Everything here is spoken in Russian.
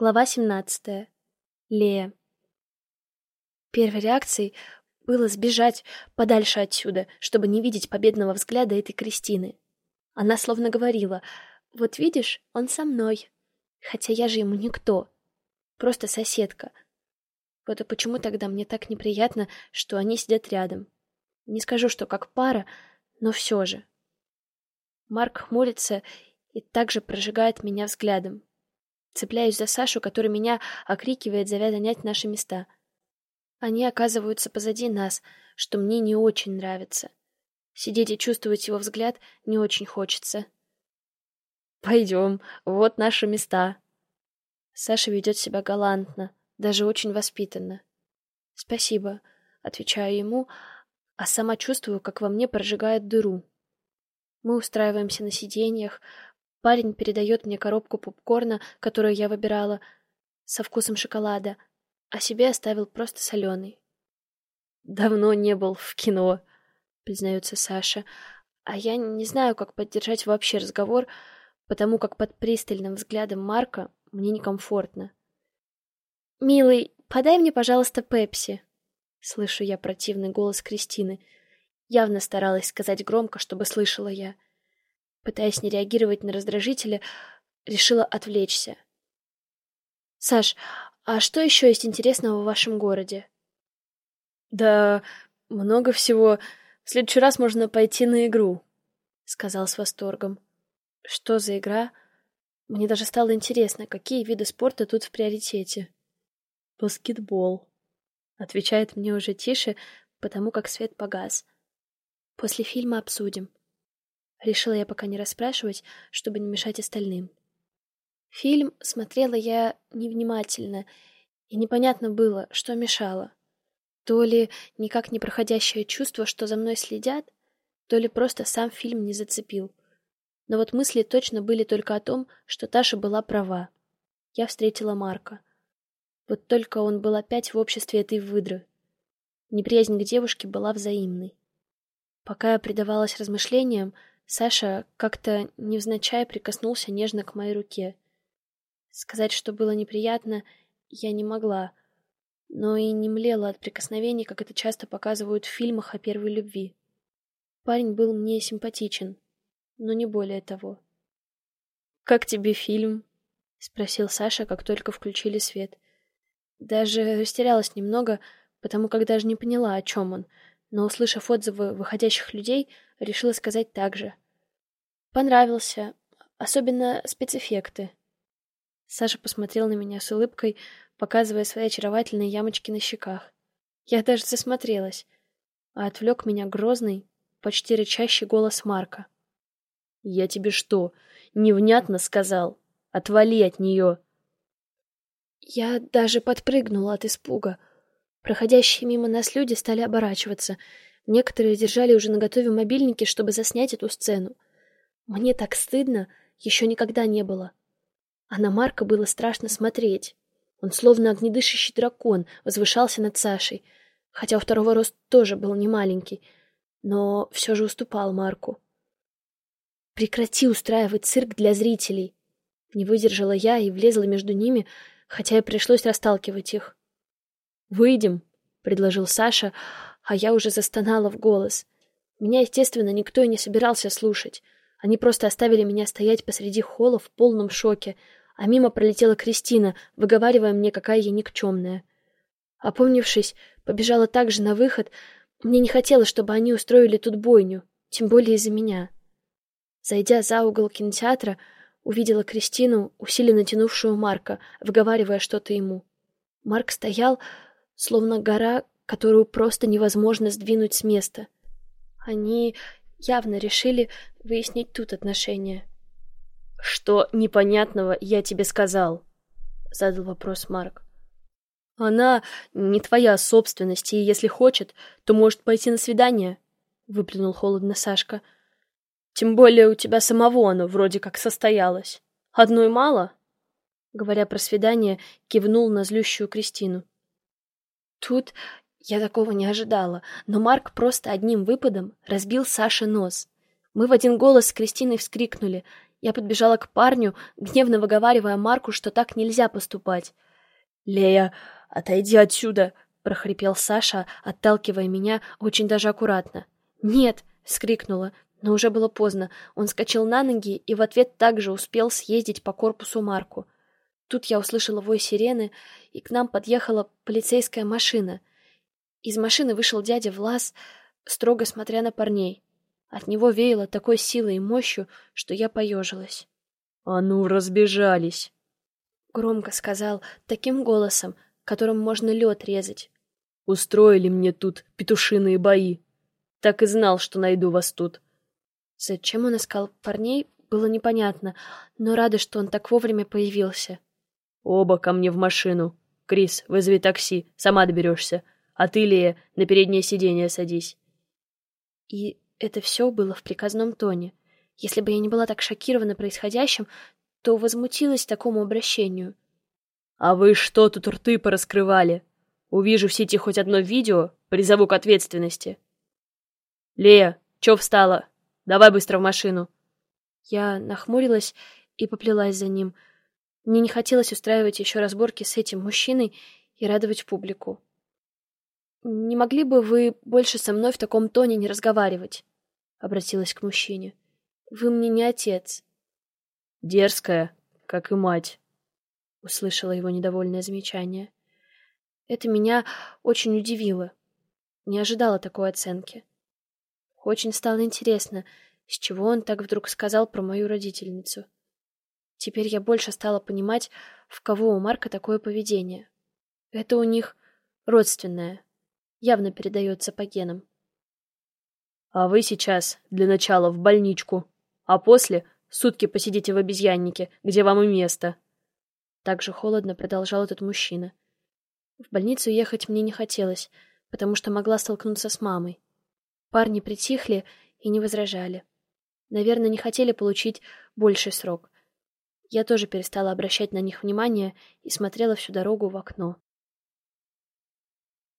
Глава 17. Лея. Первой реакцией было сбежать подальше отсюда, чтобы не видеть победного взгляда этой Кристины. Она словно говорила, «Вот видишь, он со мной, хотя я же ему никто, просто соседка». Вот и почему тогда мне так неприятно, что они сидят рядом. Не скажу, что как пара, но все же. Марк хмурится и также прожигает меня взглядом. Цепляюсь за Сашу, который меня окрикивает, зовя занять наши места. Они оказываются позади нас, что мне не очень нравится. Сидеть и чувствовать его взгляд не очень хочется. «Пойдем, вот наши места». Саша ведет себя галантно, даже очень воспитанно. «Спасибо», — отвечаю ему, а сама чувствую, как во мне прожигает дыру. Мы устраиваемся на сиденьях, Парень передает мне коробку попкорна, которую я выбирала, со вкусом шоколада, а себе оставил просто соленый. «Давно не был в кино», — признается Саша, а я не знаю, как поддержать вообще разговор, потому как под пристальным взглядом Марка мне некомфортно. «Милый, подай мне, пожалуйста, пепси», — слышу я противный голос Кристины. Явно старалась сказать громко, чтобы слышала я. — Пытаясь не реагировать на раздражителя, решила отвлечься. «Саш, а что еще есть интересного в вашем городе?» «Да много всего. В следующий раз можно пойти на игру», — сказал с восторгом. «Что за игра?» Мне даже стало интересно, какие виды спорта тут в приоритете. «Баскетбол», — отвечает мне уже тише, потому как свет погас. «После фильма обсудим», Решила я пока не расспрашивать, чтобы не мешать остальным. Фильм смотрела я невнимательно, и непонятно было, что мешало. То ли никак не проходящее чувство, что за мной следят, то ли просто сам фильм не зацепил. Но вот мысли точно были только о том, что Таша была права. Я встретила Марка. Вот только он был опять в обществе этой выдры. Неприязнь к девушке была взаимной. Пока я предавалась размышлениям, Саша как-то невзначай прикоснулся нежно к моей руке. Сказать, что было неприятно, я не могла, но и не млела от прикосновений, как это часто показывают в фильмах о первой любви. Парень был мне симпатичен, но не более того. «Как тебе фильм?» — спросил Саша, как только включили свет. Даже растерялась немного, потому как даже не поняла, о чем он — но, услышав отзывы выходящих людей, решила сказать так же. Понравился, особенно спецэффекты. Саша посмотрел на меня с улыбкой, показывая свои очаровательные ямочки на щеках. Я даже засмотрелась, а отвлек меня грозный, почти рычащий голос Марка. «Я тебе что, невнятно сказал? Отвали от нее!» Я даже подпрыгнула от испуга — Проходящие мимо нас люди стали оборачиваться. Некоторые держали уже наготове мобильники, чтобы заснять эту сцену. Мне так стыдно, еще никогда не было. А на Марка было страшно смотреть. Он словно огнедышащий дракон возвышался над Сашей, хотя у второго рост тоже был немаленький, но все же уступал Марку. «Прекрати устраивать цирк для зрителей!» Не выдержала я и влезла между ними, хотя и пришлось расталкивать их. «Выйдем», — предложил Саша, а я уже застонала в голос. Меня, естественно, никто и не собирался слушать. Они просто оставили меня стоять посреди холла в полном шоке, а мимо пролетела Кристина, выговаривая мне, какая я никчемная. Опомнившись, побежала также на выход. Мне не хотелось, чтобы они устроили тут бойню, тем более из-за меня. Зайдя за угол кинотеатра, увидела Кристину, усиленно тянувшую Марка, выговаривая что-то ему. Марк стоял, словно гора, которую просто невозможно сдвинуть с места. Они явно решили выяснить тут отношения. «Что непонятного я тебе сказал?» — задал вопрос Марк. «Она не твоя собственность, и если хочет, то может пойти на свидание», — выплюнул холодно Сашка. «Тем более у тебя самого оно вроде как состоялось. Одной мало?» Говоря про свидание, кивнул на злющую Кристину. Тут я такого не ожидала, но Марк просто одним выпадом разбил Саше нос. Мы в один голос с Кристиной вскрикнули, Я подбежала к парню, гневно выговаривая Марку, что так нельзя поступать. «Лея, отойди отсюда!» — прохрипел Саша, отталкивая меня очень даже аккуратно. «Нет!» — скрикнула, но уже было поздно. Он скачал на ноги и в ответ также успел съездить по корпусу Марку. Тут я услышала вой сирены, и к нам подъехала полицейская машина. Из машины вышел дядя Влас, строго смотря на парней. От него веяло такой силой и мощью, что я поежилась. «А ну, разбежались!» Громко сказал, таким голосом, которым можно лед резать. «Устроили мне тут петушиные бои. Так и знал, что найду вас тут». Зачем он искал парней, было непонятно, но рада, что он так вовремя появился. «Оба ко мне в машину. Крис, вызови такси, сама доберешься. А ты, Лея, на переднее сиденье садись». И это все было в приказном тоне. Если бы я не была так шокирована происходящим, то возмутилась такому обращению. «А вы что тут рты пораскрывали? Увижу в сети хоть одно видео, призову к ответственности». «Лея, чё встала? Давай быстро в машину». Я нахмурилась и поплелась за ним. Мне не хотелось устраивать еще разборки с этим мужчиной и радовать публику. «Не могли бы вы больше со мной в таком тоне не разговаривать?» — обратилась к мужчине. «Вы мне не отец». «Дерзкая, как и мать», — услышала его недовольное замечание. Это меня очень удивило. Не ожидала такой оценки. Очень стало интересно, с чего он так вдруг сказал про мою родительницу. Теперь я больше стала понимать, в кого у Марка такое поведение. Это у них родственное явно передается по генам. А вы сейчас, для начала, в больничку, а после сутки посидите в обезьяннике, где вам и место. Так же холодно продолжал этот мужчина. В больницу ехать мне не хотелось, потому что могла столкнуться с мамой. Парни притихли и не возражали. Наверное, не хотели получить больший срок. Я тоже перестала обращать на них внимание и смотрела всю дорогу в окно.